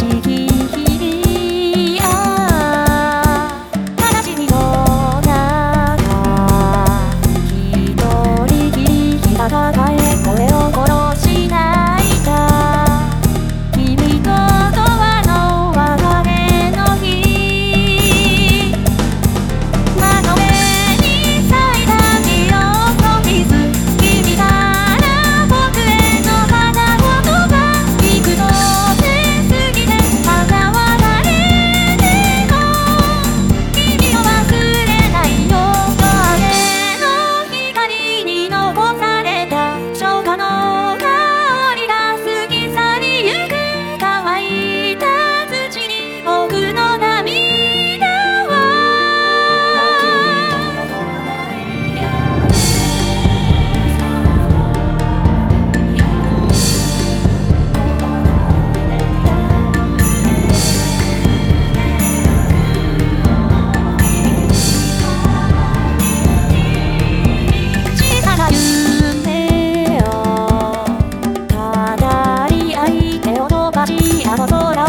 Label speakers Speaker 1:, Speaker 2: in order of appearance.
Speaker 1: 지기 sábado.